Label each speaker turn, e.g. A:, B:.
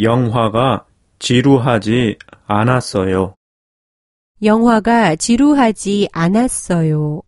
A: 영화가 지루하지 않았어요.
B: 영화가 지루하지 않았어요.